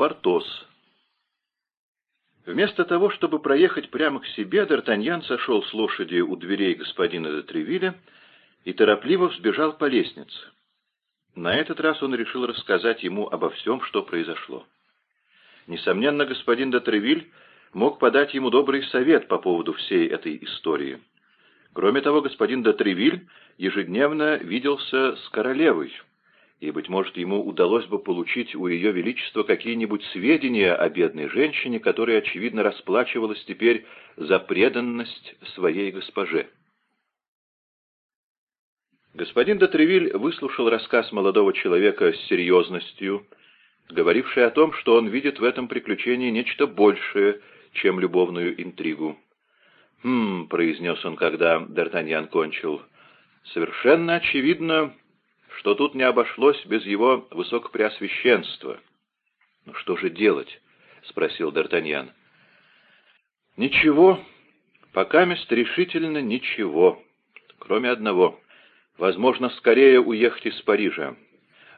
Портос. Вместо того, чтобы проехать прямо к себе, Д'Артаньян сошел с лошади у дверей господина де Тревиля и торопливо взбежал по лестнице. На этот раз он решил рассказать ему обо всем, что произошло. Несомненно, господин де Тревиль мог подать ему добрый совет по поводу всей этой истории. Кроме того, господин де Тревиль ежедневно виделся с королевой, и, быть может, ему удалось бы получить у Ее Величества какие-нибудь сведения о бедной женщине, которая, очевидно, расплачивалась теперь за преданность своей госпоже. Господин Дотревиль выслушал рассказ молодого человека с серьезностью, говоривший о том, что он видит в этом приключении нечто большее, чем любовную интригу. «Хм», — произнес он, когда Д'Артаньян кончил, — «совершенно очевидно, что тут не обошлось без его высокопреосвященства. «Ну что же делать?» — спросил Д'Артаньян. «Ничего, пока мест решительно ничего, кроме одного. Возможно, скорее уехать из Парижа,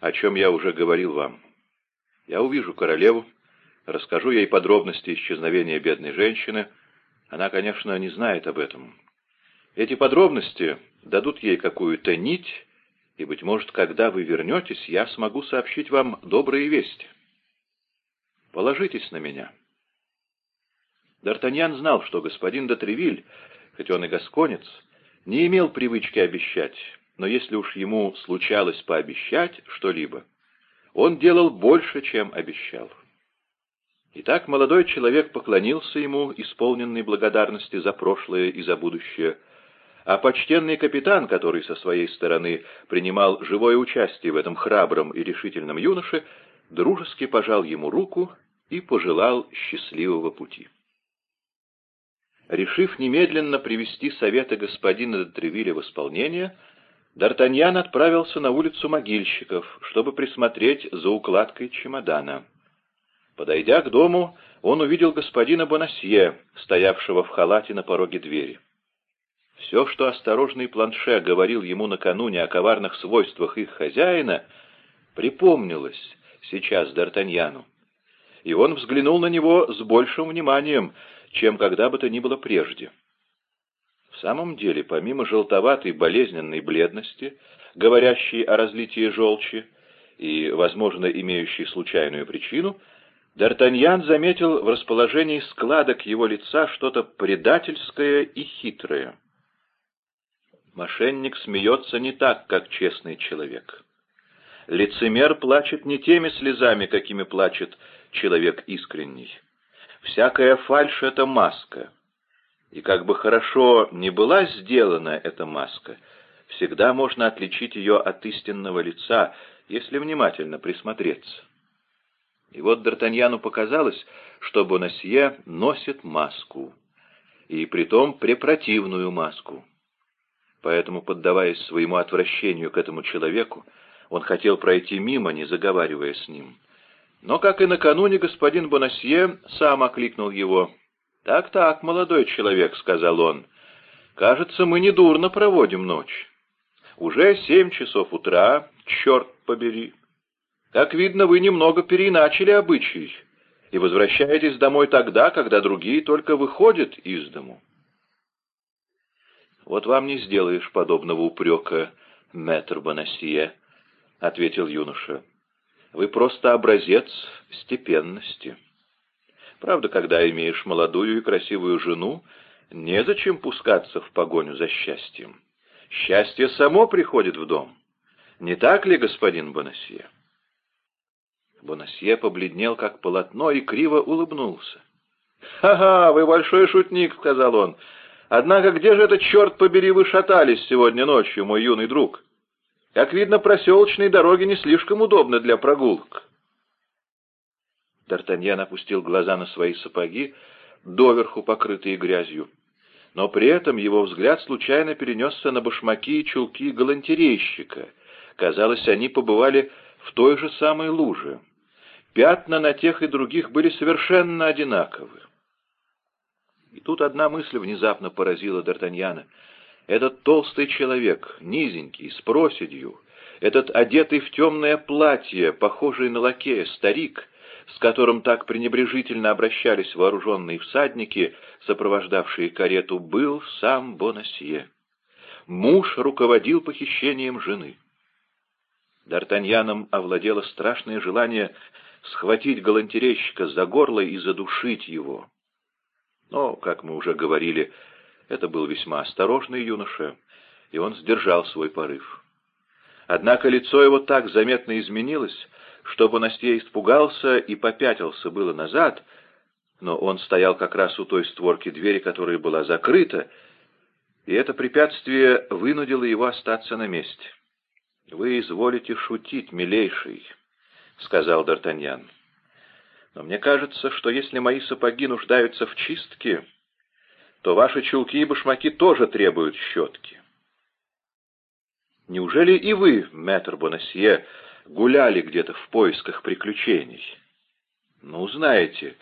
о чем я уже говорил вам. Я увижу королеву, расскажу ей подробности исчезновения бедной женщины. Она, конечно, не знает об этом. Эти подробности дадут ей какую-то нить, и, быть может, когда вы вернетесь, я смогу сообщить вам добрые вести. Положитесь на меня». Д'Артаньян знал, что господин де хоть он и гасконец, не имел привычки обещать, но если уж ему случалось пообещать что-либо, он делал больше, чем обещал. Итак, молодой человек поклонился ему, исполненный благодарности за прошлое и за будущее, а почтенный капитан, который со своей стороны принимал живое участие в этом храбром и решительном юноше, дружески пожал ему руку и пожелал счастливого пути. Решив немедленно привести советы господина де в исполнение, Д'Артаньян отправился на улицу могильщиков, чтобы присмотреть за укладкой чемодана. Подойдя к дому, он увидел господина Бонасье, стоявшего в халате на пороге двери. Все, что осторожный планше говорил ему накануне о коварных свойствах их хозяина, припомнилось сейчас Д'Артаньяну. И он взглянул на него с большим вниманием, чем когда бы то ни было прежде. В самом деле, помимо желтоватой болезненной бледности, говорящей о разлитии желчи и, возможно, имеющей случайную причину, Д'Артаньян заметил в расположении складок его лица что-то предательское и хитрое. Мошенник смеется не так, как честный человек. Лицемер плачет не теми слезами, какими плачет человек искренний. Всякая фальшь — это маска. И как бы хорошо ни была сделана эта маска, всегда можно отличить ее от истинного лица, если внимательно присмотреться. И вот Д'Артаньяну показалось, что Бонасье носит маску, и притом препротивную маску. Поэтому, поддаваясь своему отвращению к этому человеку, он хотел пройти мимо, не заговаривая с ним. Но, как и накануне, господин Бонасье сам окликнул его. «Так-так, молодой человек», — сказал он, — «кажется, мы недурно проводим ночь. Уже семь часов утра, черт побери. Как видно, вы немного переиначили обычай и возвращаетесь домой тогда, когда другие только выходят из дому». «Вот вам не сделаешь подобного упрека, мэтр Бонасье», — ответил юноша. «Вы просто образец степенности. Правда, когда имеешь молодую и красивую жену, незачем пускаться в погоню за счастьем. Счастье само приходит в дом. Не так ли, господин Бонасье?» Бонасье побледнел, как полотно, и криво улыбнулся. «Ха-ха, вы большой шутник», — сказал он. Однако где же это, черт побери, вы шатались сегодня ночью, мой юный друг? Как видно, проселочные дороги не слишком удобны для прогулок. Д'Артаньян опустил глаза на свои сапоги, доверху покрытые грязью. Но при этом его взгляд случайно перенесся на башмаки и чулки галантерейщика. Казалось, они побывали в той же самой луже. Пятна на тех и других были совершенно одинаковы. И тут одна мысль внезапно поразила Д'Артаньяна. Этот толстый человек, низенький, с проседью, этот одетый в темное платье, похожий на лакея, старик, с которым так пренебрежительно обращались вооруженные всадники, сопровождавшие карету, был сам Бонасье. Муж руководил похищением жены. Д'Артаньяном овладело страшное желание схватить галантерейщика за горло и задушить его. Но, как мы уже говорили, это был весьма осторожный юноша, и он сдержал свой порыв. Однако лицо его так заметно изменилось, что Бонастье испугался и попятился было назад, но он стоял как раз у той створки двери, которая была закрыта, и это препятствие вынудило его остаться на месте. «Вы изволите шутить, милейший», — сказал Д'Артаньян. «Но мне кажется, что если мои сапоги нуждаются в чистке, то ваши чулки и башмаки тоже требуют щетки». «Неужели и вы, мэтр Бонасье, гуляли где-то в поисках приключений?» «Ну, знаете,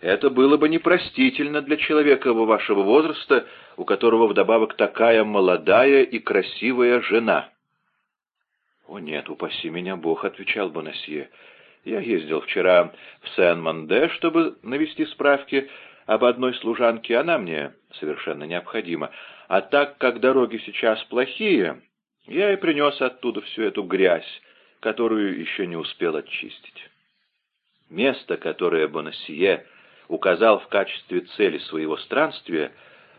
это было бы непростительно для человека вашего возраста, у которого вдобавок такая молодая и красивая жена». «О нет, упаси меня Бог», — отвечал Бонасье. «Я ездил вчера в Сен-Манде, чтобы навести справки об одной служанке. Она мне совершенно необходима. А так как дороги сейчас плохие, я и принес оттуда всю эту грязь, которую еще не успел очистить». Место, которое Бонасье указал в качестве цели своего странствия,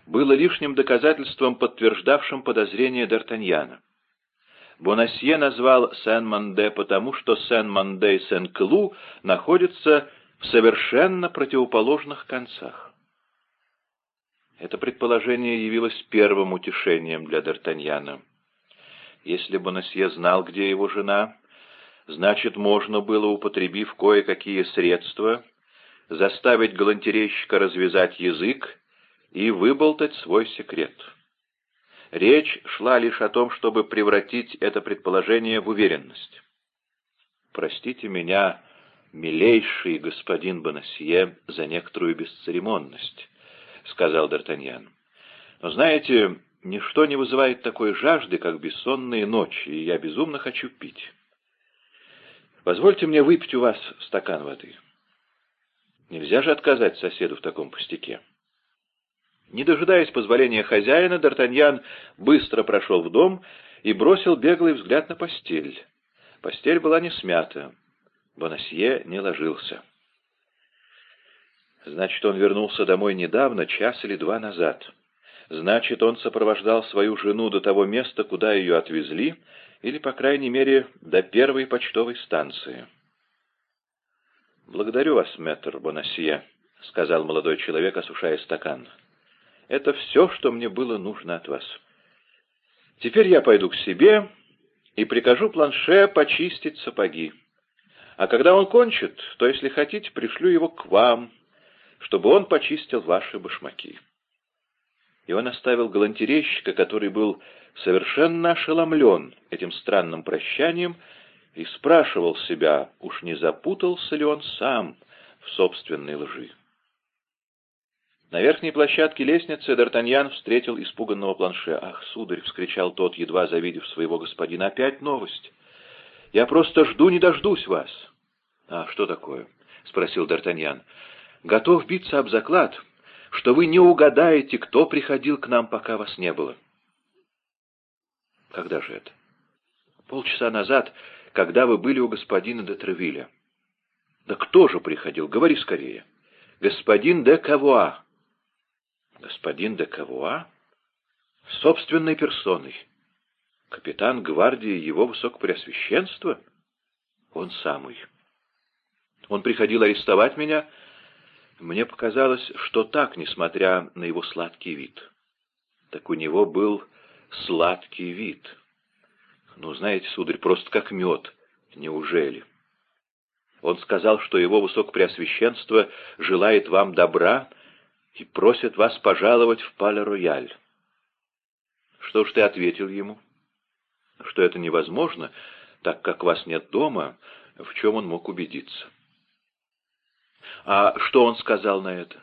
было лишним доказательством, подтверждавшим подозрение Д'Артаньяна. Бонасье назвал Сен-Манде потому, что Сен-Манде и Сен-Клу находятся в совершенно противоположных концах. Это предположение явилось первым утешением для Д'Артаньяна. Если Бонасье знал, где его жена, значит, можно было, употребив кое-какие средства, заставить галантерейщика развязать язык и выболтать свой секрет. Речь шла лишь о том, чтобы превратить это предположение в уверенность. «Простите меня, милейший господин Бонасье, за некоторую бесцеремонность», — сказал Д'Артаньян. «Но знаете, ничто не вызывает такой жажды, как бессонные ночи, и я безумно хочу пить. Позвольте мне выпить у вас стакан воды. Нельзя же отказать соседу в таком пустяке». Не дожидаясь позволения хозяина, Д'Артаньян быстро прошел в дом и бросил беглый взгляд на постель. Постель была не смята. Бонасье не ложился. Значит, он вернулся домой недавно, час или два назад. Значит, он сопровождал свою жену до того места, куда ее отвезли, или, по крайней мере, до первой почтовой станции. «Благодарю вас, мэтр Бонасье», — сказал молодой человек, осушая стакан. Это все, что мне было нужно от вас. Теперь я пойду к себе и прикажу планше почистить сапоги. А когда он кончит, то, если хотите, пришлю его к вам, чтобы он почистил ваши башмаки. И он оставил галантерейщика, который был совершенно ошеломлен этим странным прощанием, и спрашивал себя, уж не запутался ли он сам в собственной лжи. На верхней площадке лестницы Д'Артаньян встретил испуганного планше. «Ах, сударь!» — вскричал тот, едва завидев своего господина. «Опять новость! Я просто жду, не дождусь вас!» «А что такое?» — спросил Д'Артаньян. «Готов биться об заклад, что вы не угадаете, кто приходил к нам, пока вас не было». «Когда же это?» «Полчаса назад, когда вы были у господина де Тревиля». «Да кто же приходил? Говори скорее». «Господин де Кавуа». Господин де Кавуа? Собственной персоной. Капитан гвардии его высокопреосвященства? Он самый. Он приходил арестовать меня. Мне показалось, что так, несмотря на его сладкий вид. Так у него был сладкий вид. Ну, знаете, сударь, просто как мед. Неужели? Он сказал, что его высокопреосвященство желает вам добра и просят вас пожаловать в Пале-Рояль. Что ж ты ответил ему? Что это невозможно, так как вас нет дома, в чем он мог убедиться. А что он сказал на это?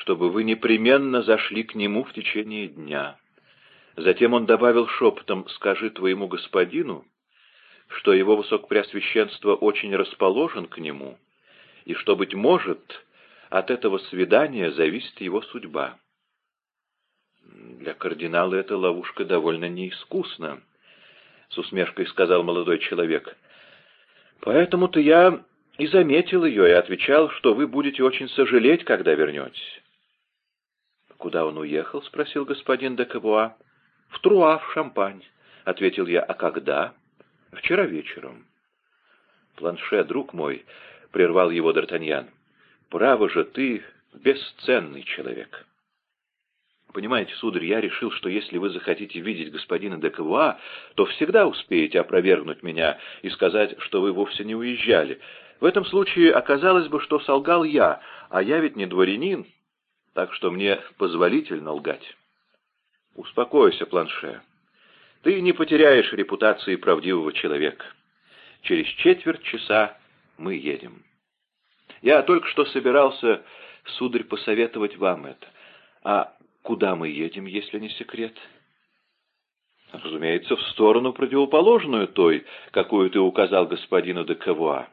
Чтобы вы непременно зашли к нему в течение дня. Затем он добавил шепотом, скажи твоему господину, что его высокопреосвященство очень расположен к нему, и что, быть может, от этого свидания зависит его судьба. Для кардинала эта ловушка довольно неискусна, — с усмешкой сказал молодой человек. Поэтому-то я и заметил ее и отвечал, что вы будете очень сожалеть, когда вернетесь. «Куда он уехал?» — спросил господин де Кавуа. «В Труа, в Шампань», — ответил я. «А когда?» «Вчера вечером». «Планше, друг мой», — прервал его Д'Артаньян, — «право же ты бесценный человек». Понимаете, сударь, я решил, что если вы захотите видеть господина де Кавуа, то всегда успеете опровергнуть меня и сказать, что вы вовсе не уезжали. В этом случае оказалось бы, что солгал я, а я ведь не дворянин, так что мне позволительно лгать. Успокойся, Планше. Ты не потеряешь репутации правдивого человека. Через четверть часа мы едем. Я только что собирался, сударь, посоветовать вам это. А куда мы едем, если не секрет? Разумеется, в сторону противоположную той, какую ты указал господину де Кавуа.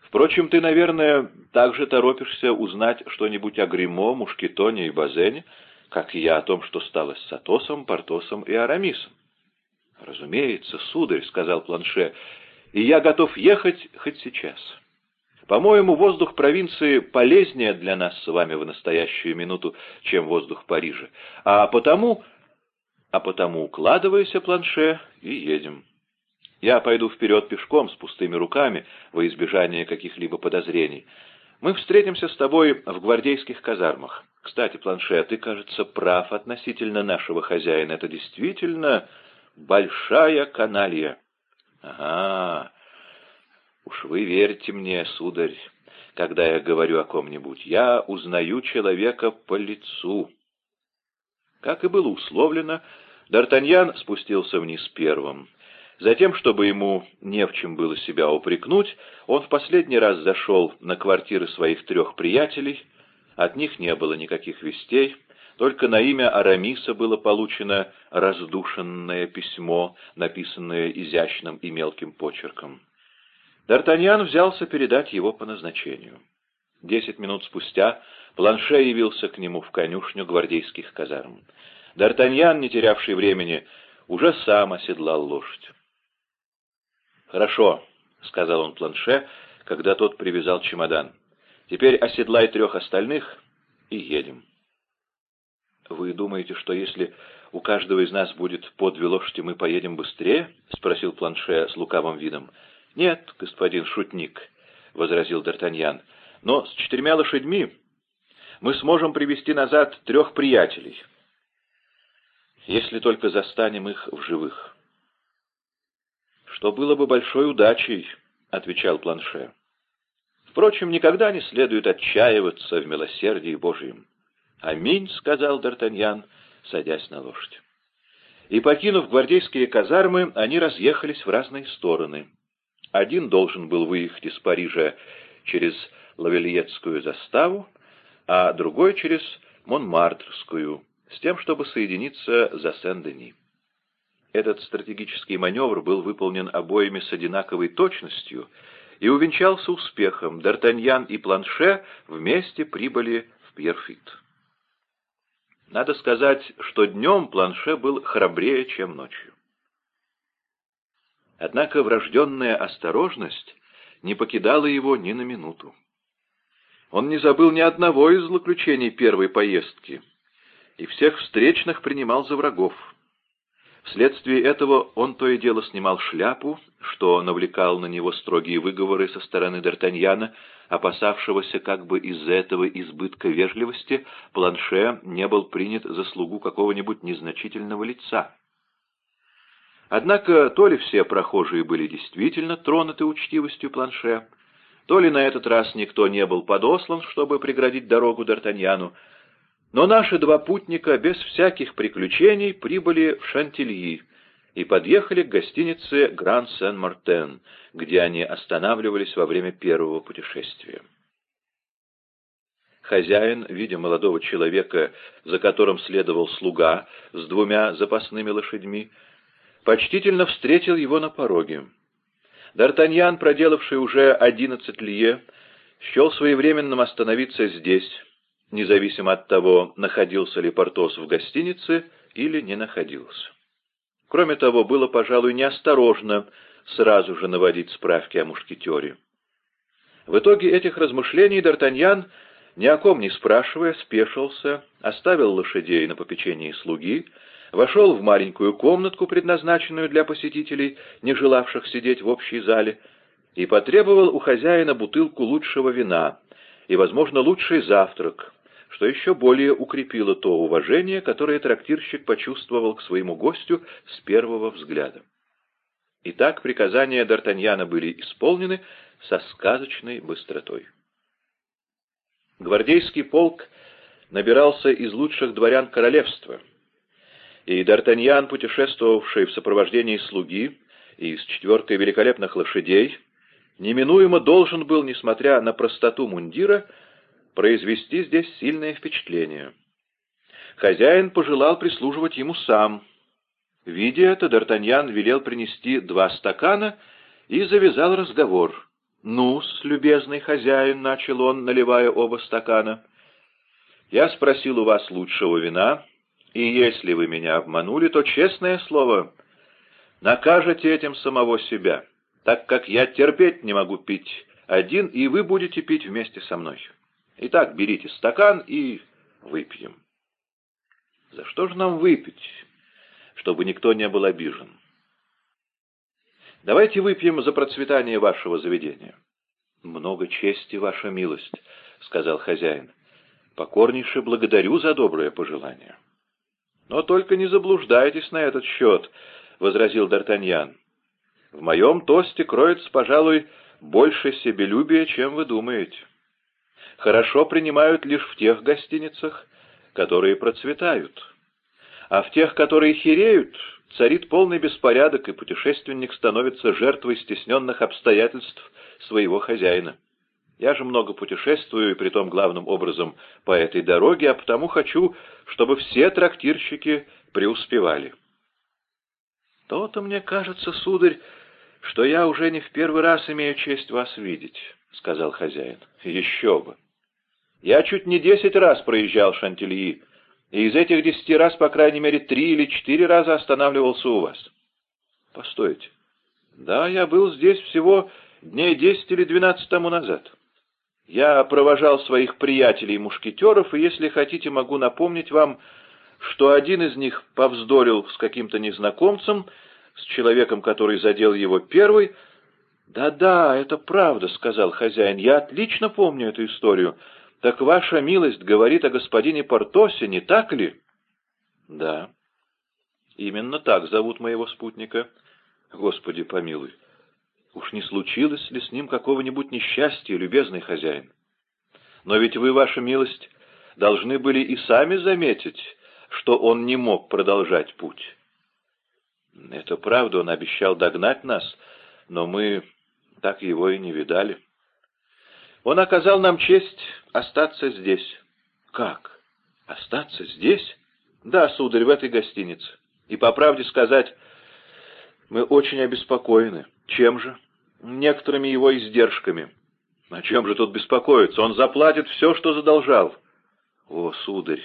Впрочем, ты, наверное, также торопишься узнать что-нибудь о Гримо, Мушкетоне и Базене, как и я о том, что стало с Сатосом, Портосом и Арамисом. «Разумеется, сударь», — сказал Планше, — «и я готов ехать хоть сейчас. По-моему, воздух провинции полезнее для нас с вами в настоящую минуту, чем воздух Парижа. А потому... А потому укладывайся, Планше, и едем». Я пойду вперед пешком с пустыми руками во избежание каких-либо подозрений. Мы встретимся с тобой в гвардейских казармах. Кстати, планшет, ты, кажется, прав относительно нашего хозяина. Это действительно большая каналья. Ага, уж вы верьте мне, сударь, когда я говорю о ком-нибудь. Я узнаю человека по лицу. Как и было условлено, Д'Артаньян спустился вниз первым. Затем, чтобы ему не в чем было себя упрекнуть, он в последний раз зашел на квартиры своих трех приятелей. От них не было никаких вестей, только на имя Арамиса было получено раздушенное письмо, написанное изящным и мелким почерком. Д'Артаньян взялся передать его по назначению. Десять минут спустя Планше явился к нему в конюшню гвардейских казарм. Д'Артаньян, не терявший времени, уже сам оседлал лошадь. «Хорошо», — сказал он планше, когда тот привязал чемодан. «Теперь оседлай трех остальных и едем». «Вы думаете, что если у каждого из нас будет по две лошади, мы поедем быстрее?» — спросил планше с лукавым видом. «Нет, господин шутник», — возразил Д'Артаньян, — «но с четырьмя лошадьми мы сможем привести назад трех приятелей, если только застанем их в живых» что было бы большой удачей», — отвечал Планше. «Впрочем, никогда не следует отчаиваться в милосердии Божьем». «Аминь», — сказал Д'Артаньян, садясь на лошадь. И, покинув гвардейские казармы, они разъехались в разные стороны. Один должен был выехать из Парижа через Лавельетскую заставу, а другой через Монмартрскую, с тем, чтобы соединиться за Сен-Дени. Этот стратегический маневр был выполнен обоими с одинаковой точностью и увенчался успехом. Д'Артаньян и Планше вместе прибыли в Пьерфит. Надо сказать, что днем Планше был храбрее, чем ночью. Однако врожденная осторожность не покидала его ни на минуту. Он не забыл ни одного из злоключений первой поездки и всех встречных принимал за врагов. Вследствие этого он то и дело снимал шляпу, что навлекал на него строгие выговоры со стороны Д'Артаньяна, опасавшегося как бы из-за этого избытка вежливости Планше не был принят за слугу какого-нибудь незначительного лица. Однако то ли все прохожие были действительно тронуты учтивостью Планше, то ли на этот раз никто не был подослан, чтобы преградить дорогу Д'Артаньяну, но наши два путника без всяких приключений прибыли в Шантильи и подъехали к гостинице Гранд Сен-Мартен, где они останавливались во время первого путешествия. Хозяин, видя молодого человека, за которым следовал слуга с двумя запасными лошадьми, почтительно встретил его на пороге. Д'Артаньян, проделавший уже одиннадцать лье, счел своевременным остановиться здесь, независимо от того, находился ли Портос в гостинице или не находился. Кроме того, было, пожалуй, неосторожно сразу же наводить справки о мушкетере. В итоге этих размышлений Д'Артаньян, ни о ком не спрашивая, спешился, оставил лошадей на попечении слуги, вошел в маленькую комнатку, предназначенную для посетителей, не желавших сидеть в общей зале, и потребовал у хозяина бутылку лучшего вина и, возможно, лучший завтрак, что еще более укрепило то уважение, которое трактирщик почувствовал к своему гостю с первого взгляда. Итак, приказания Д'Артаньяна были исполнены со сказочной быстротой. Гвардейский полк набирался из лучших дворян королевства, и Д'Артаньян, путешествовавший в сопровождении слуги и с четверкой великолепных лошадей, неминуемо должен был, несмотря на простоту мундира, произвести здесь сильное впечатление. Хозяин пожелал прислуживать ему сам. Видя это, Д'Артаньян велел принести два стакана и завязал разговор. «Ну-с, любезный хозяин», — начал он, наливая оба стакана, — «я спросил у вас лучшего вина, и если вы меня обманули, то, честное слово, накажете этим самого себя, так как я терпеть не могу пить один, и вы будете пить вместе со мной». Итак, берите стакан и выпьем. За что же нам выпить, чтобы никто не был обижен? Давайте выпьем за процветание вашего заведения. Много чести, ваша милость, — сказал хозяин. Покорнейше благодарю за доброе пожелание. Но только не заблуждайтесь на этот счет, — возразил Д'Артаньян. В моем тосте кроется, пожалуй, больше себелюбия, чем вы думаете хорошо принимают лишь в тех гостиницах, которые процветают. А в тех, которые хереют, царит полный беспорядок, и путешественник становится жертвой стесненных обстоятельств своего хозяина. Я же много путешествую, и притом главным образом по этой дороге, а потому хочу, чтобы все трактирщики преуспевали. То-то мне кажется, сударь, что я уже не в первый раз имею честь вас видеть, — сказал хозяин. — Еще бы! Я чуть не десять раз проезжал Шантильи, и из этих десяти раз, по крайней мере, три или четыре раза останавливался у вас. Постойте. Да, я был здесь всего дней десять или двенадцать тому назад. Я провожал своих приятелей-мушкетеров, и, если хотите, могу напомнить вам, что один из них повздорил с каким-то незнакомцем, с человеком, который задел его первый. «Да-да, это правда», — сказал хозяин, — «я отлично помню эту историю». «Так ваша милость говорит о господине Портосе, не так ли?» «Да». «Именно так зовут моего спутника. Господи помилуй. Уж не случилось ли с ним какого-нибудь несчастья, любезный хозяин? Но ведь вы, ваша милость, должны были и сами заметить, что он не мог продолжать путь». «Это правда, он обещал догнать нас, но мы так его и не видали». Он оказал нам честь остаться здесь. Как? Остаться здесь? Да, сударь, в этой гостинице. И по правде сказать, мы очень обеспокоены. Чем же? Некоторыми его издержками. О чем же тут беспокоиться? Он заплатит все, что задолжал. О, сударь,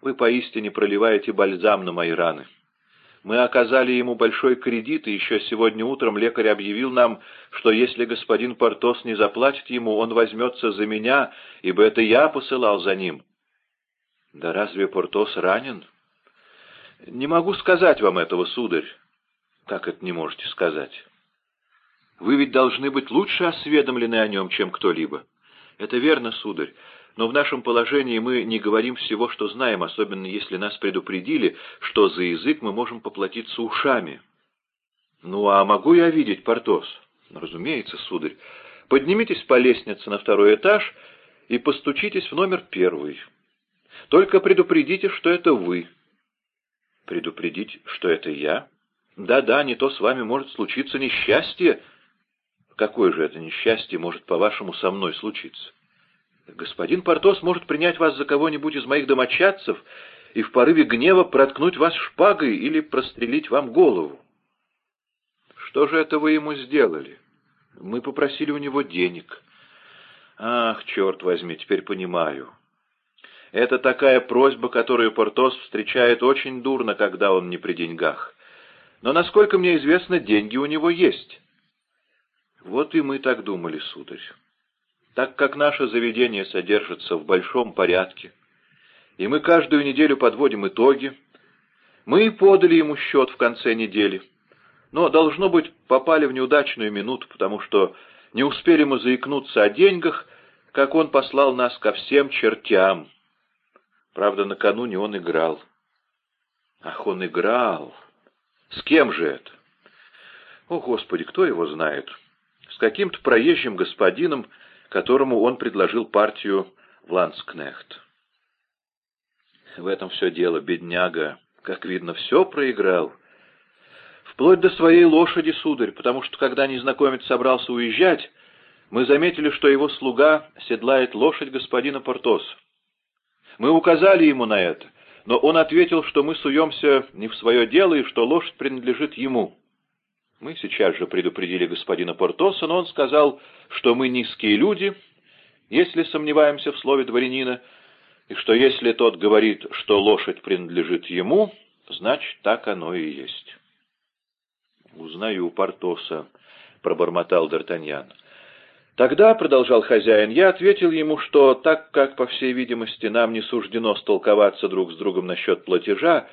вы поистине проливаете бальзам на мои раны. Мы оказали ему большой кредит, и еще сегодня утром лекарь объявил нам, что если господин Портос не заплатит ему, он возьмется за меня, ибо это я посылал за ним. Да разве Портос ранен? Не могу сказать вам этого, сударь. Как это не можете сказать? Вы ведь должны быть лучше осведомлены о нем, чем кто-либо. Это верно, сударь. Но в нашем положении мы не говорим всего, что знаем, особенно если нас предупредили, что за язык мы можем поплатиться ушами. Ну, а могу я видеть, Портос? Разумеется, сударь. Поднимитесь по лестнице на второй этаж и постучитесь в номер первый. Только предупредите, что это вы. Предупредить, что это я? Да-да, не то с вами может случиться несчастье. Какое же это несчастье может, по-вашему, со мной случиться? Господин Портос может принять вас за кого-нибудь из моих домочадцев и в порыве гнева проткнуть вас шпагой или прострелить вам голову. Что же это вы ему сделали? Мы попросили у него денег. Ах, черт возьми, теперь понимаю. Это такая просьба, которую Портос встречает очень дурно, когда он не при деньгах. Но, насколько мне известно, деньги у него есть. Вот и мы так думали, сударь. Так как наше заведение содержится в большом порядке, и мы каждую неделю подводим итоги, мы и подали ему счет в конце недели. Но, должно быть, попали в неудачную минуту, потому что не успели мы заикнуться о деньгах, как он послал нас ко всем чертям. Правда, накануне он играл. Ах, он играл! С кем же это? О, Господи, кто его знает? С каким-то проезжим господином, которому он предложил партию в Ланскнехт. В этом все дело, бедняга. Как видно, все проиграл. Вплоть до своей лошади, сударь, потому что, когда незнакомец собрался уезжать, мы заметили, что его слуга седлает лошадь господина Портоса. Мы указали ему на это, но он ответил, что мы суемся не в свое дело и что лошадь принадлежит ему. Мы сейчас же предупредили господина Портоса, но он сказал, что мы низкие люди, если сомневаемся в слове дворянина, и что если тот говорит, что лошадь принадлежит ему, значит, так оно и есть. «Узнаю Портоса», — пробормотал Д'Артаньян. Тогда, — продолжал хозяин, — я ответил ему, что так как, по всей видимости, нам не суждено столковаться друг с другом насчет платежа,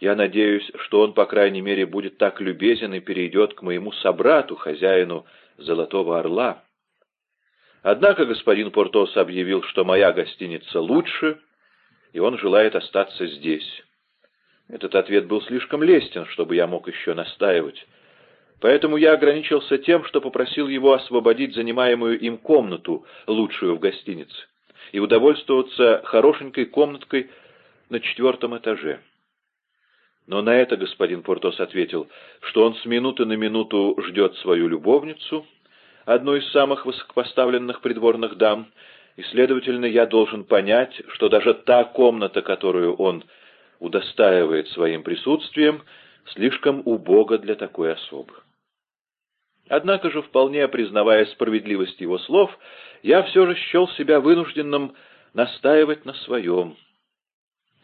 я надеюсь, что он, по крайней мере, будет так любезен и перейдет к моему собрату, хозяину Золотого Орла. Однако господин Портос объявил, что моя гостиница лучше, и он желает остаться здесь. Этот ответ был слишком лестен, чтобы я мог еще настаивать. Поэтому я ограничился тем, что попросил его освободить занимаемую им комнату, лучшую в гостинице, и удовольствоваться хорошенькой комнаткой на четвертом этаже. Но на это господин Портос ответил, что он с минуты на минуту ждет свою любовницу, одну из самых высокопоставленных придворных дам, и, следовательно, я должен понять, что даже та комната, которую он удостаивает своим присутствием, слишком убога для такой особы. Однако же, вполне признавая справедливость его слов, я все же счел себя вынужденным настаивать на своем.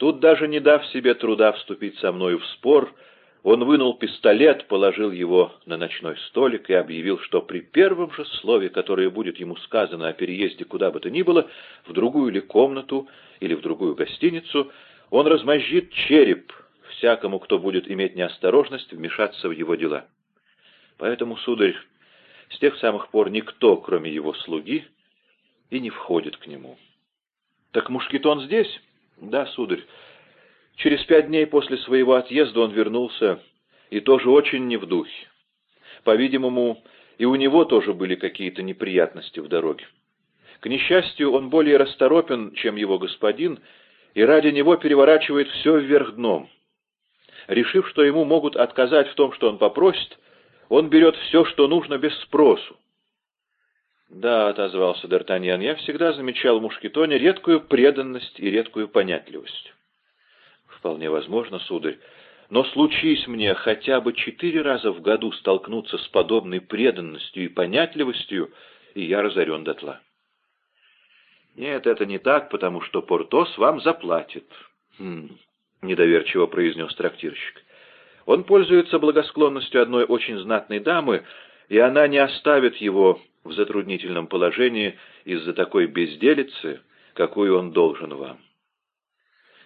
Тут даже не дав себе труда вступить со мною в спор, он вынул пистолет, положил его на ночной столик и объявил, что при первом же слове, которое будет ему сказано о переезде куда бы то ни было, в другую ли комнату или в другую гостиницу, он размозжит череп всякому, кто будет иметь неосторожность вмешаться в его дела. Поэтому, сударь, с тех самых пор никто, кроме его слуги, и не входит к нему. Так Мушкетон здесь? Да, сударь. Через пять дней после своего отъезда он вернулся, и тоже очень не в духе. По-видимому, и у него тоже были какие-то неприятности в дороге. К несчастью, он более расторопен, чем его господин, и ради него переворачивает все вверх дном. Решив, что ему могут отказать в том, что он попросит, он берет все, что нужно, без спросу. «Да», — отозвался Д'Артаньян, — «я всегда замечал в Мушкетоне редкую преданность и редкую понятливость». «Вполне возможно, сударь, но случись мне хотя бы четыре раза в году столкнуться с подобной преданностью и понятливостью, и я разорен дотла». «Нет, это не так, потому что Портос вам заплатит», хм, — недоверчиво произнес трактирщик. Он пользуется благосклонностью одной очень знатной дамы, и она не оставит его в затруднительном положении из-за такой безделицы, какую он должен вам.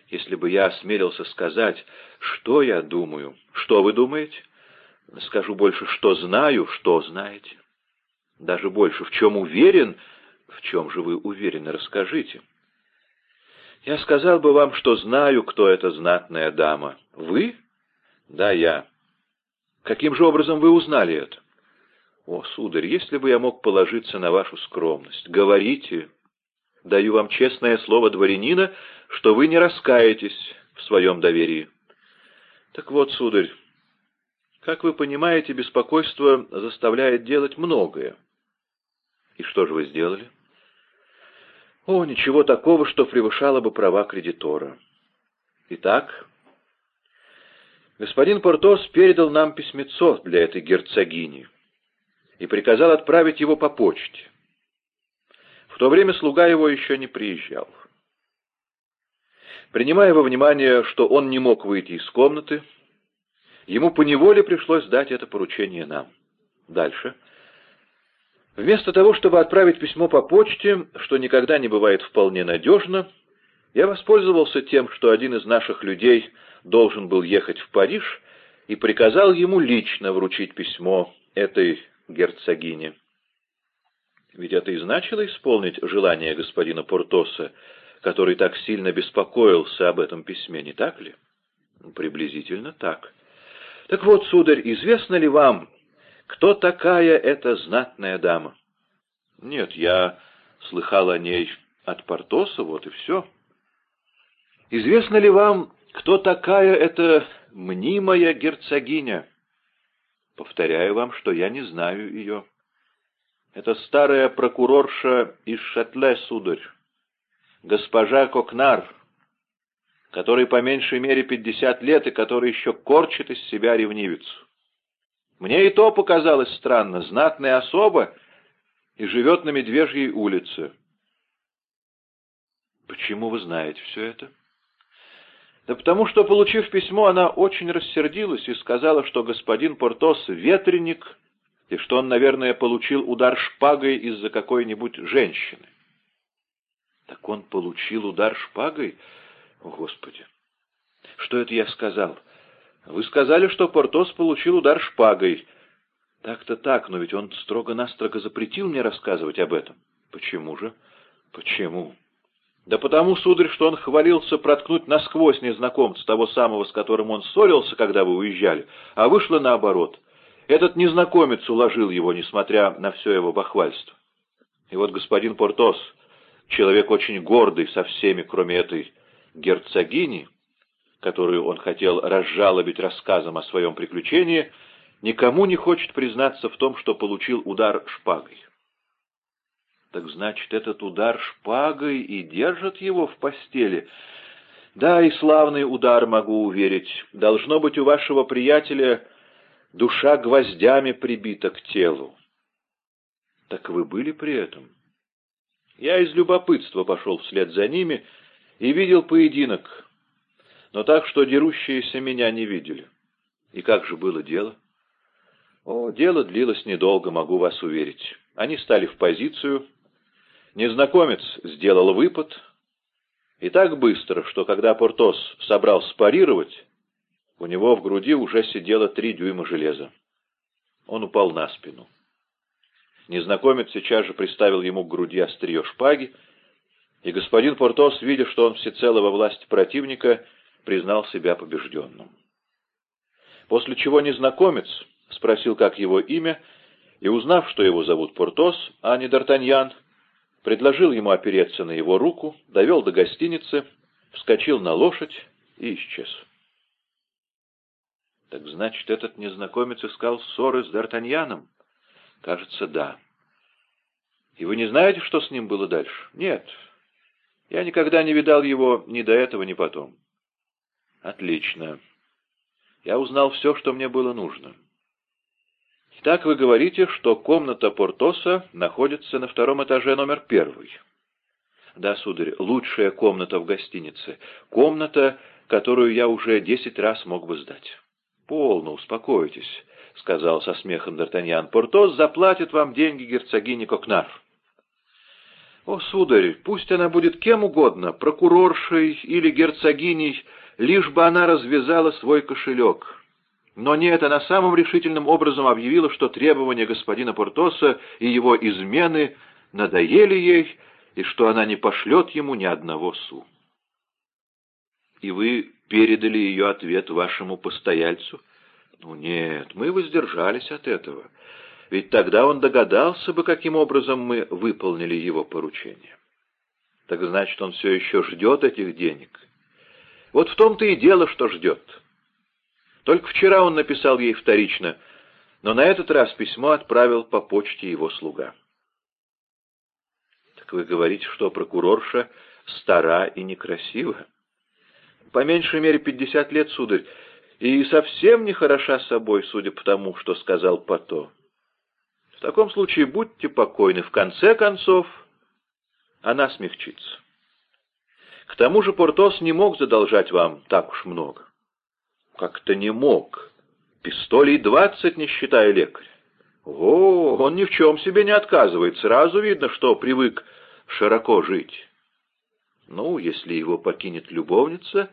Если бы я осмелился сказать, что я думаю, что вы думаете, скажу больше, что знаю, что знаете. Даже больше, в чем уверен, в чем же вы уверены, расскажите. Я сказал бы вам, что знаю, кто эта знатная дама. Вы? Да, я. Каким же образом вы узнали это? О, сударь, если бы я мог положиться на вашу скромность. Говорите. Даю вам честное слово дворянина, что вы не раскаетесь в своем доверии. Так вот, сударь, как вы понимаете, беспокойство заставляет делать многое. И что же вы сделали? О, ничего такого, что превышало бы права кредитора. Итак, Господин Портос передал нам письмецо для этой герцогини и приказал отправить его по почте. В то время слуга его еще не приезжал. Принимая во внимание, что он не мог выйти из комнаты, ему поневоле пришлось дать это поручение нам. Дальше. Вместо того, чтобы отправить письмо по почте, что никогда не бывает вполне надежно, я воспользовался тем, что один из наших людей должен был ехать в Париж, и приказал ему лично вручить письмо этой герцогине. Ведь это и значило исполнить желание господина Портоса, который так сильно беспокоился об этом письме, не так ли? Приблизительно так. Так вот, сударь, известно ли вам, кто такая эта знатная дама? Нет, я слыхал о ней от Портоса, вот и все. Известно ли вам, кто такая эта мнимая герцогиня? Повторяю вам, что я не знаю ее. Это старая прокурорша из Шатле, сударь, госпожа Кокнар, которой по меньшей мере пятьдесят лет и которая еще корчит из себя ревнивицу. Мне и то показалось странно, знатная особа и живет на Медвежьей улице. Почему вы знаете все это? Да потому что, получив письмо, она очень рассердилась и сказала, что господин Портос — ветреник, и что он, наверное, получил удар шпагой из-за какой-нибудь женщины. Так он получил удар шпагой? О, Господи! Что это я сказал? Вы сказали, что Портос получил удар шпагой. Так-то так, но ведь он строго-настрого запретил мне рассказывать об этом. Почему же? Почему? Да потому, сударь, что он хвалился проткнуть насквозь незнакомца, того самого, с которым он ссорился, когда вы уезжали, а вышло наоборот. Этот незнакомец уложил его, несмотря на все его бахвальство. И вот господин Портос, человек очень гордый со всеми, кроме этой герцогини, которую он хотел разжалобить рассказом о своем приключении, никому не хочет признаться в том, что получил удар шпагой. Так значит, этот удар шпагой и держит его в постели. Да, и славный удар, могу уверить. Должно быть, у вашего приятеля душа гвоздями прибита к телу. Так вы были при этом? Я из любопытства пошел вслед за ними и видел поединок, но так, что дерущиеся меня не видели. И как же было дело? О, дело длилось недолго, могу вас уверить. Они стали в позицию, незнакомец сделал выпад, и так быстро, что когда Портос собрал спарировать, у него в груди уже сидело три дюйма железа. Он упал на спину. Незнакомец сейчас же приставил ему к груди острие шпаги, и господин Портос, видя, что он всецело во власти противника, признал себя побежденным. После чего незнакомец спросил, как его имя, и, узнав, что его зовут Портос, а не Д'Артаньян, предложил ему опереться на его руку, довел до гостиницы, вскочил на лошадь и исчез. Так значит, этот незнакомец искал ссоры с Д'Артаньяном? Кажется, да. И вы не знаете, что с ним было дальше? Нет. Я никогда не видал его ни до этого, ни потом. Отлично. Я узнал все, что мне было нужно. Итак, вы говорите, что комната Портоса находится на втором этаже номер первый. Да, сударь, лучшая комната в гостинице. Комната, которую я уже десять раз мог бы сдать. Полно, успокойтесь, — сказал со смехом Д'Артаньян. Портос заплатит вам деньги герцогине Кокнар. О, сударь, пусть она будет кем угодно, прокуроршей или герцогиней, лишь бы она развязала свой кошелек. Но нет, она самым решительным образом объявила, что требования господина Портоса и его измены надоели ей, и что она не пошлет ему ни одного су. И вы передали ее ответ вашему постояльцу? Ну нет, мы воздержались от этого, ведь тогда он догадался бы, каким образом мы выполнили его поручение. Так значит, он все еще ждет этих денег. Вот в том-то и дело, что ждет. Только вчера он написал ей вторично, но на этот раз письмо отправил по почте его слуга. Так вы говорите, что прокурорша стара и некрасива? По меньшей мере пятьдесят лет, сударь, и совсем не хороша собой, судя по тому, что сказал Пато. В таком случае будьте покойны, в конце концов она смягчится. К тому же Портос не мог задолжать вам так уж много. Как-то не мог. Пистолей двадцать, не считая лекаря. О, он ни в чем себе не отказывает. Сразу видно, что привык широко жить. Ну, если его покинет любовница,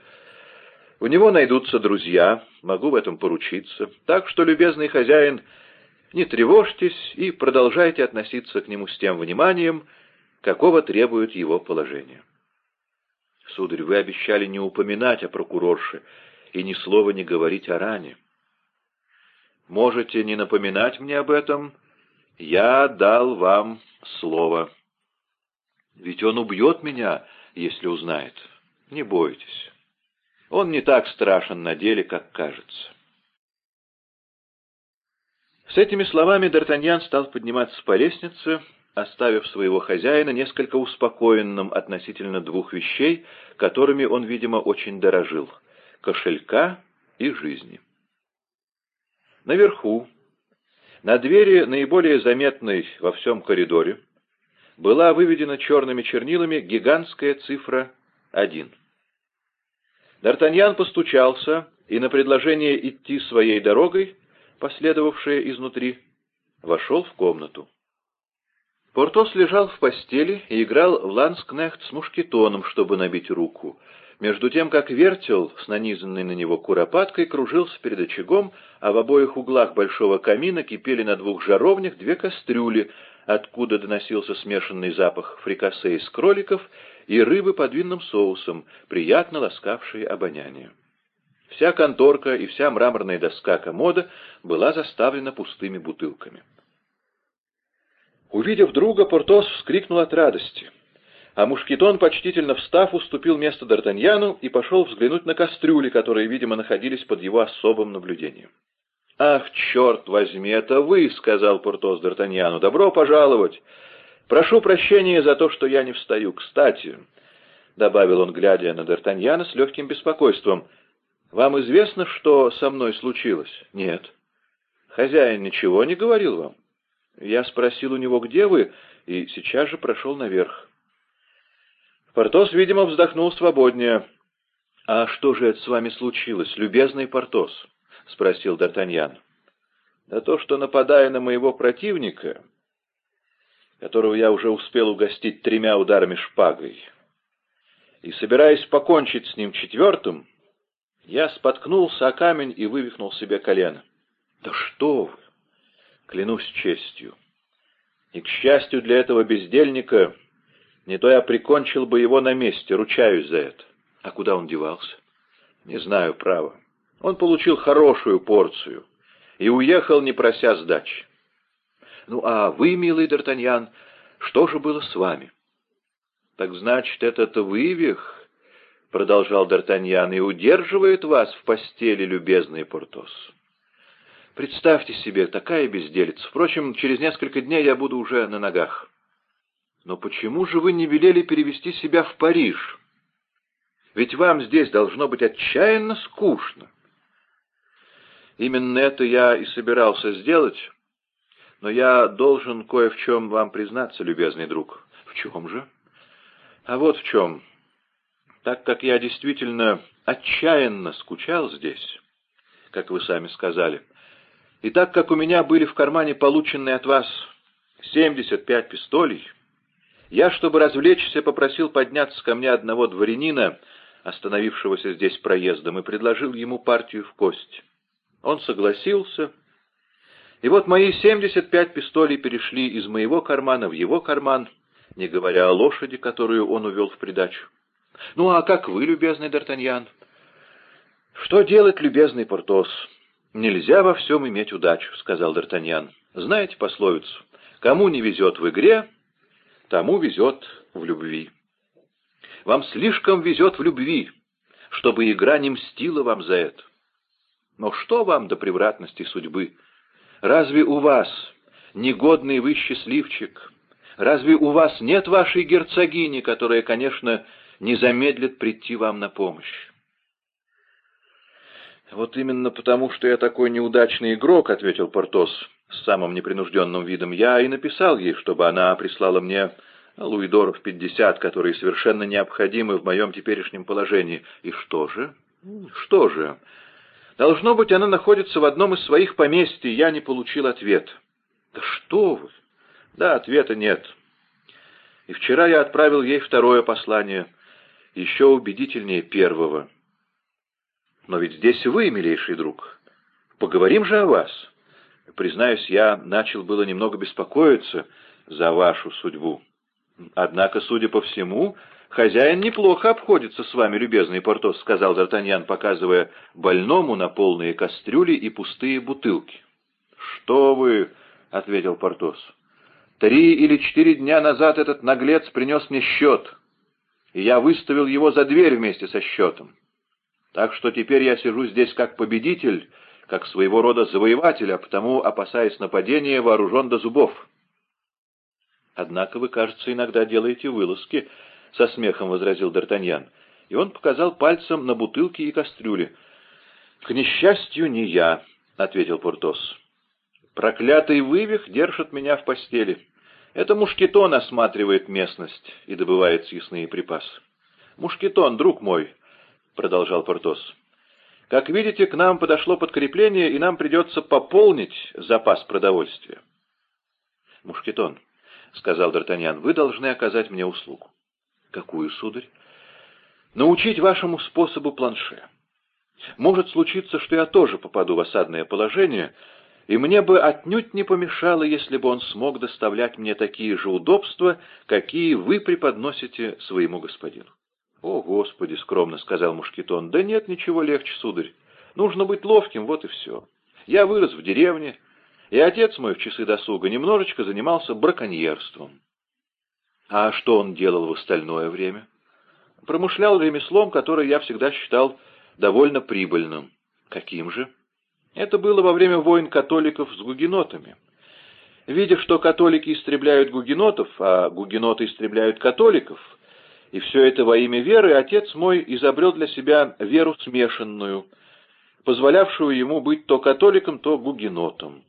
у него найдутся друзья, могу в этом поручиться. Так что, любезный хозяин, не тревожьтесь и продолжайте относиться к нему с тем вниманием, какого требует его положение. Сударь, вы обещали не упоминать о прокурорше и ни слова не говорить о ране. Можете не напоминать мне об этом, я дал вам слово. Ведь он убьет меня, если узнает. Не бойтесь. Он не так страшен на деле, как кажется. С этими словами Д'Артаньян стал подниматься по лестнице, оставив своего хозяина несколько успокоенным относительно двух вещей, которыми он, видимо, очень дорожил — кошелька и жизни. Наверху, на двери, наиболее заметной во всем коридоре, была выведена черными чернилами гигантская цифра 1. Д'Артаньян постучался, и на предложение идти своей дорогой, последовавшее изнутри, вошел в комнату. Портос лежал в постели и играл в ланскнехт с мушкетоном, чтобы набить руку, между тем как вертел с нанизанной на него куропаткой кружился перед очагом, а в обоих углах большого камина кипели на двух жаровнях две кастрюли, откуда доносился смешанный запах фрикасе из кроликов и рыбы под винным соусом, приятно ласкавшие обоняние. Вся конторка и вся мраморная доска комода была заставлена пустыми бутылками. Увидев друга, Портос вскрикнул от радости. А Мушкетон, почтительно встав, уступил место Д'Артаньяну и пошел взглянуть на кастрюли, которые, видимо, находились под его особым наблюдением. «Ах, черт возьми, это вы!» — сказал Портос Д'Артаньяну. «Добро пожаловать! Прошу прощения за то, что я не встаю. Кстати...» — добавил он, глядя на Д'Артаньяна с легким беспокойством. «Вам известно, что со мной случилось?» «Нет». «Хозяин ничего не говорил вам?» Я спросил у него, где вы, и сейчас же прошел наверх. Портос, видимо, вздохнул свободнее. — А что же это с вами случилось, любезный Портос? — спросил Д'Артаньян. — Да то, что, нападая на моего противника, которого я уже успел угостить тремя ударами шпагой, и, собираясь покончить с ним четвертым, я споткнулся о камень и вывихнул себе колено. — Да что вы! клянусь честью. И, к счастью для этого бездельника, не то я прикончил бы его на месте, ручаюсь за это. А куда он девался? Не знаю, право. Он получил хорошую порцию и уехал, не прося сдачи. Ну, а вы, милый Д'Артаньян, что же было с вами? Так значит, этот вывих, — продолжал Д'Артаньян, — и удерживает вас в постели, любезный Портос. Представьте себе, такая безделица. Впрочем, через несколько дней я буду уже на ногах. Но почему же вы не велели перевести себя в Париж? Ведь вам здесь должно быть отчаянно скучно. Именно это я и собирался сделать, но я должен кое в чем вам признаться, любезный друг. В чем же? А вот в чем. Так как я действительно отчаянно скучал здесь, как вы сами сказали, и так как у меня были в кармане полученные от вас 75 пистолей, я, чтобы развлечься, попросил подняться ко мне одного дворянина, остановившегося здесь проездом, и предложил ему партию в кость. Он согласился, и вот мои 75 пистолей перешли из моего кармана в его карман, не говоря о лошади, которую он увел в придачу. Ну а как вы, любезный Д'Артаньян? Что делать, любезный Портос? «Нельзя во всем иметь удачу», — сказал Д'Артаньян. «Знаете пословицу? Кому не везет в игре, тому везет в любви. Вам слишком везет в любви, чтобы игра не мстила вам за это. Но что вам до превратности судьбы? Разве у вас, негодный вы счастливчик, разве у вас нет вашей герцогини, которая, конечно, не замедлит прийти вам на помощь? «Вот именно потому, что я такой неудачный игрок», — ответил Портос с самым непринужденным видом, — «я и написал ей, чтобы она прислала мне луидоров пятьдесят, которые совершенно необходимы в моем теперешнем положении. И что же? Что же? Должно быть, она находится в одном из своих поместий, я не получил ответ. Да что вы! Да, ответа нет. И вчера я отправил ей второе послание, еще убедительнее первого. Но ведь здесь вы, милейший друг. Поговорим же о вас. Признаюсь, я начал было немного беспокоиться за вашу судьбу. Однако, судя по всему, хозяин неплохо обходится с вами, любезный Портос, сказал Д'Артаньян, показывая больному на полные кастрюли и пустые бутылки. Что вы, ответил Портос. Три или четыре дня назад этот наглец принес мне счет, и я выставил его за дверь вместе со счетом. Так что теперь я сижу здесь как победитель, как своего рода завоеватель, а потому, опасаясь нападения, вооружен до зубов. «Однако вы, кажется, иногда делаете вылазки», — со смехом возразил Д'Артаньян. И он показал пальцем на бутылки и кастрюли. «К несчастью, не я», — ответил Портос. «Проклятый вывих держит меня в постели. Это мушкетон осматривает местность и добывает съестные припасы. Мушкетон, друг мой, — продолжал Портос. «Как видите, к нам подошло подкрепление, и нам придется пополнить запас продовольствия». «Мушкетон», — сказал Д'Артаньян, — «вы должны оказать мне услугу». «Какую, сударь?» «Научить вашему способу планше. Может случиться, что я тоже попаду в осадное положение, и мне бы отнюдь не помешало, если бы он смог доставлять мне такие же удобства, какие вы преподносите своему господину». «О, Господи!» — скромно сказал Мушкетон. «Да нет, ничего легче, сударь. Нужно быть ловким, вот и все. Я вырос в деревне, и отец мой в часы досуга немножечко занимался браконьерством. А что он делал в остальное время? Промышлял ремеслом, которое я всегда считал довольно прибыльным. Каким же? Это было во время войн католиков с гугенотами. Видя, что католики истребляют гугенотов, а гугеноты истребляют католиков, и все это во имя веры отец мой изобрел для себя веру смешанную, позволявшую ему быть то католиком, то гугенотом.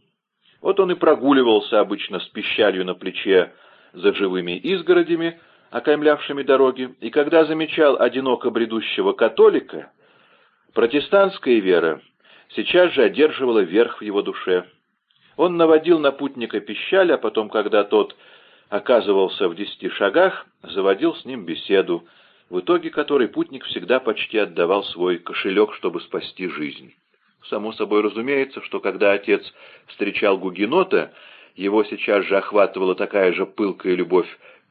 Вот он и прогуливался обычно с пищалью на плече за живыми изгородями, окаймлявшими дороги, и когда замечал одиноко бредущего католика, протестантская вера сейчас же одерживала верх в его душе. Он наводил на путника пищаль, а потом, когда тот оказывался в десяти шагах, заводил с ним беседу, в итоге которой путник всегда почти отдавал свой кошелек, чтобы спасти жизнь. Само собой разумеется, что когда отец встречал Гугенота, его сейчас же охватывала такая же пылкая любовь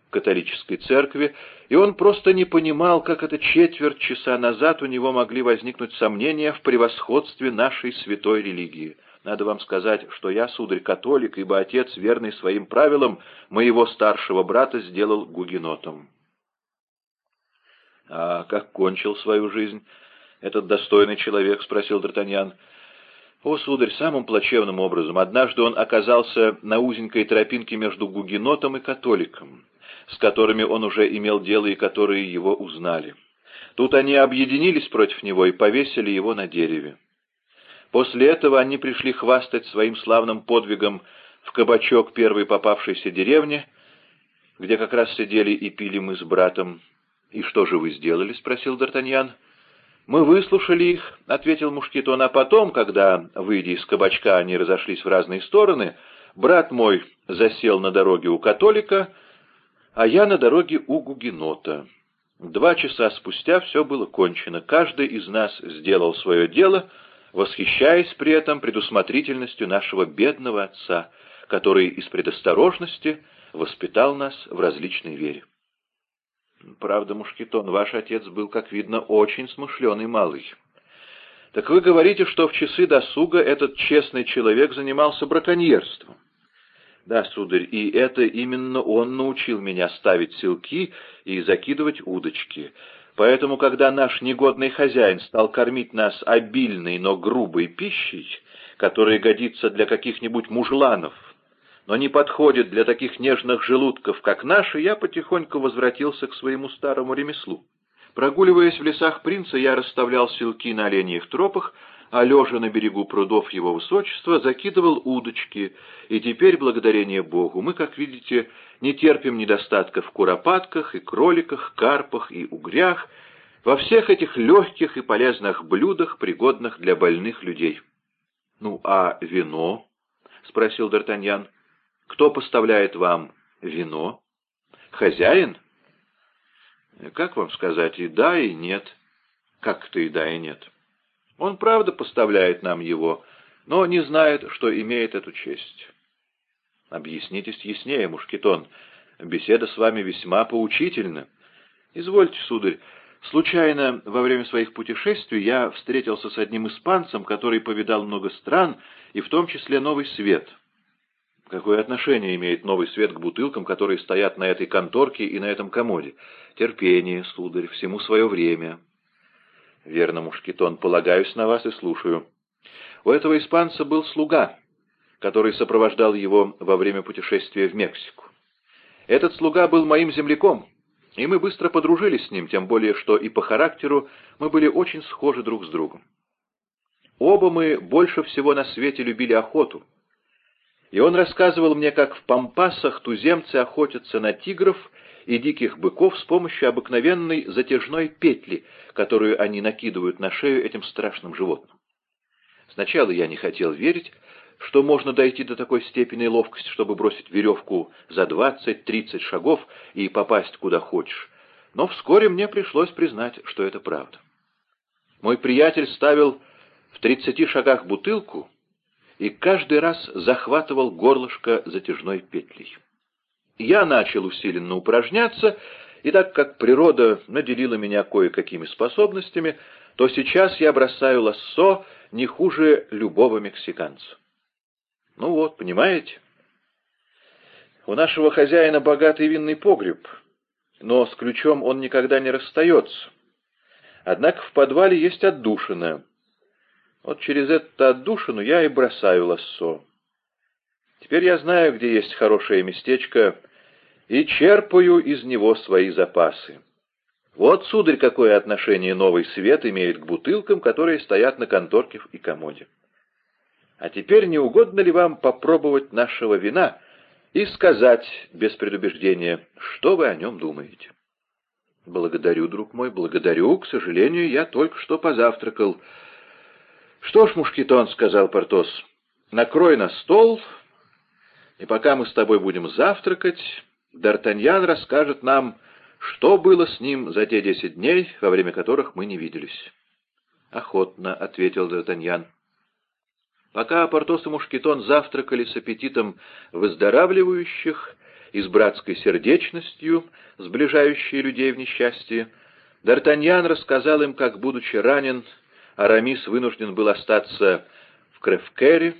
к католической церкви, и он просто не понимал, как это четверть часа назад у него могли возникнуть сомнения в превосходстве нашей святой религии. Надо вам сказать, что я, сударь, католик, ибо отец, верный своим правилам, моего старшего брата сделал гугенотом. — А как кончил свою жизнь этот достойный человек? — спросил Д'Артаньян. — О, сударь, самым плачевным образом. Однажды он оказался на узенькой тропинке между гугенотом и католиком, с которыми он уже имел дело и которые его узнали. Тут они объединились против него и повесили его на дереве. После этого они пришли хвастать своим славным подвигом в кабачок первой попавшейся деревни, где как раз сидели и пили мы с братом. «И что же вы сделали?» — спросил Д'Артаньян. «Мы выслушали их», — ответил Мушкетон, — «а потом, когда, выйдя из кабачка, они разошлись в разные стороны, брат мой засел на дороге у католика, а я на дороге у гугенота. Два часа спустя все было кончено, каждый из нас сделал свое дело — восхищаясь при этом предусмотрительностью нашего бедного отца, который из предосторожности воспитал нас в различной вере. Правда, Мушкетон, ваш отец был, как видно, очень смышленый малый. Так вы говорите, что в часы досуга этот честный человек занимался браконьерством. Да, сударь, и это именно он научил меня ставить селки и закидывать удочки. Поэтому, когда наш негодный хозяин стал кормить нас обильной, но грубой пищей, которая годится для каких-нибудь мужланов, но не подходит для таких нежных желудков, как наши, я потихоньку возвратился к своему старому ремеслу. Прогуливаясь в лесах принца, я расставлял селки на оленьих тропах, а лежа на берегу прудов его высочества, закидывал удочки, и теперь, благодарение Богу, мы, как видите, не терпим недостатка в куропатках и кроликах, карпах и угрях, во всех этих легких и полезных блюдах, пригодных для больных людей. — Ну, а вино? — спросил Д'Артаньян. — Кто поставляет вам вино? — Хозяин? — Как вам сказать, и да, и нет. — Как-то и да, и нет. Он правда поставляет нам его, но не знает, что имеет эту честь. Объяснитесь яснее, Мушкетон. Беседа с вами весьма поучительна. Извольте, сударь, случайно во время своих путешествий я встретился с одним испанцем, который повидал много стран, и в том числе Новый Свет. Какое отношение имеет Новый Свет к бутылкам, которые стоят на этой конторке и на этом комоде? Терпение, сударь, всему свое время. «Верно, Мушкетон, полагаюсь на вас и слушаю. У этого испанца был слуга, который сопровождал его во время путешествия в Мексику. Этот слуга был моим земляком, и мы быстро подружились с ним, тем более, что и по характеру мы были очень схожи друг с другом. Оба мы больше всего на свете любили охоту, и он рассказывал мне, как в пампасах туземцы охотятся на тигров и диких быков с помощью обыкновенной затяжной петли, которую они накидывают на шею этим страшным животным. Сначала я не хотел верить, что можно дойти до такой степени ловкости, чтобы бросить веревку за двадцать-тридцать шагов и попасть куда хочешь, но вскоре мне пришлось признать, что это правда. Мой приятель ставил в тридцати шагах бутылку и каждый раз захватывал горлышко затяжной петлей. Я начал усиленно упражняться, и так как природа наделила меня кое-какими способностями, то сейчас я бросаю лассо не хуже любого мексиканца. Ну вот, понимаете? У нашего хозяина богатый винный погреб, но с ключом он никогда не расстается. Однако в подвале есть отдушина. Вот через эту отдушину я и бросаю лассо. Теперь я знаю, где есть хорошее местечко, и черпаю из него свои запасы. Вот, сударь, какое отношение новый свет имеет к бутылкам, которые стоят на конторке и комоде. А теперь не угодно ли вам попробовать нашего вина и сказать без предубеждения, что вы о нем думаете? Благодарю, друг мой, благодарю. К сожалению, я только что позавтракал. Что ж, Мушкетон, — сказал Портос, — накрой на стол, и пока мы с тобой будем завтракать, Д'Артаньян расскажет нам, что было с ним за те десять дней, во время которых мы не виделись. «Охотно», — ответил Д'Артаньян. Пока Портос и Мушкетон завтракали с аппетитом выздоравливающих и с братской сердечностью, сближающей людей в несчастье, Д'Артаньян рассказал им, как, будучи ранен, Арамис вынужден был остаться в Кревкере,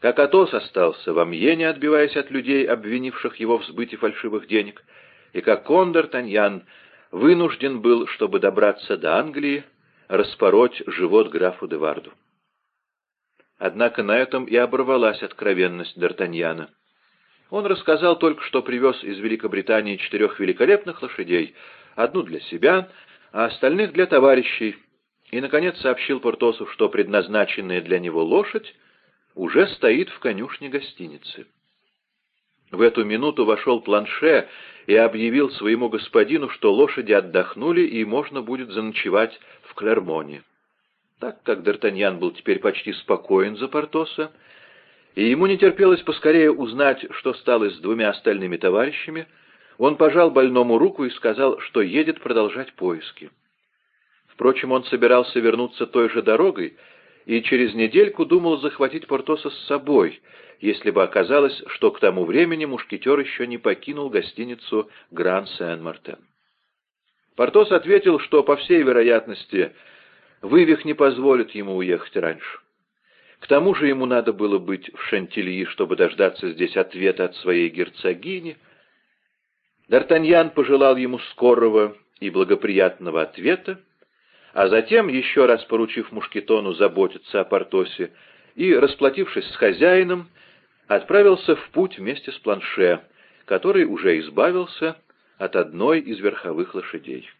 как Атос остался в Амьене, отбиваясь от людей, обвинивших его в сбыте фальшивых денег, и как Кондор Таньян вынужден был, чтобы добраться до Англии, распороть живот графу Деварду. Однако на этом и оборвалась откровенность Д'Артаньяна. Он рассказал только, что привез из Великобритании четырех великолепных лошадей, одну для себя, а остальных для товарищей, и, наконец, сообщил Портосу, что предназначенная для него лошадь уже стоит в конюшне гостиницы. В эту минуту вошел планше и объявил своему господину, что лошади отдохнули и можно будет заночевать в Клермоне. Так как Д'Артаньян был теперь почти спокоен за Портоса, и ему не терпелось поскорее узнать, что стало с двумя остальными товарищами, он пожал больному руку и сказал, что едет продолжать поиски. Впрочем, он собирался вернуться той же дорогой, и через недельку думал захватить Портоса с собой, если бы оказалось, что к тому времени мушкетер еще не покинул гостиницу «Гран Сен-Мартен». Портос ответил, что, по всей вероятности, вывих не позволит ему уехать раньше. К тому же ему надо было быть в Шантильи, чтобы дождаться здесь ответа от своей герцогини. Д'Артаньян пожелал ему скорого и благоприятного ответа, а затем, еще раз поручив Мушкетону заботиться о Портосе и, расплатившись с хозяином, отправился в путь вместе с Планше, который уже избавился от одной из верховых лошадей.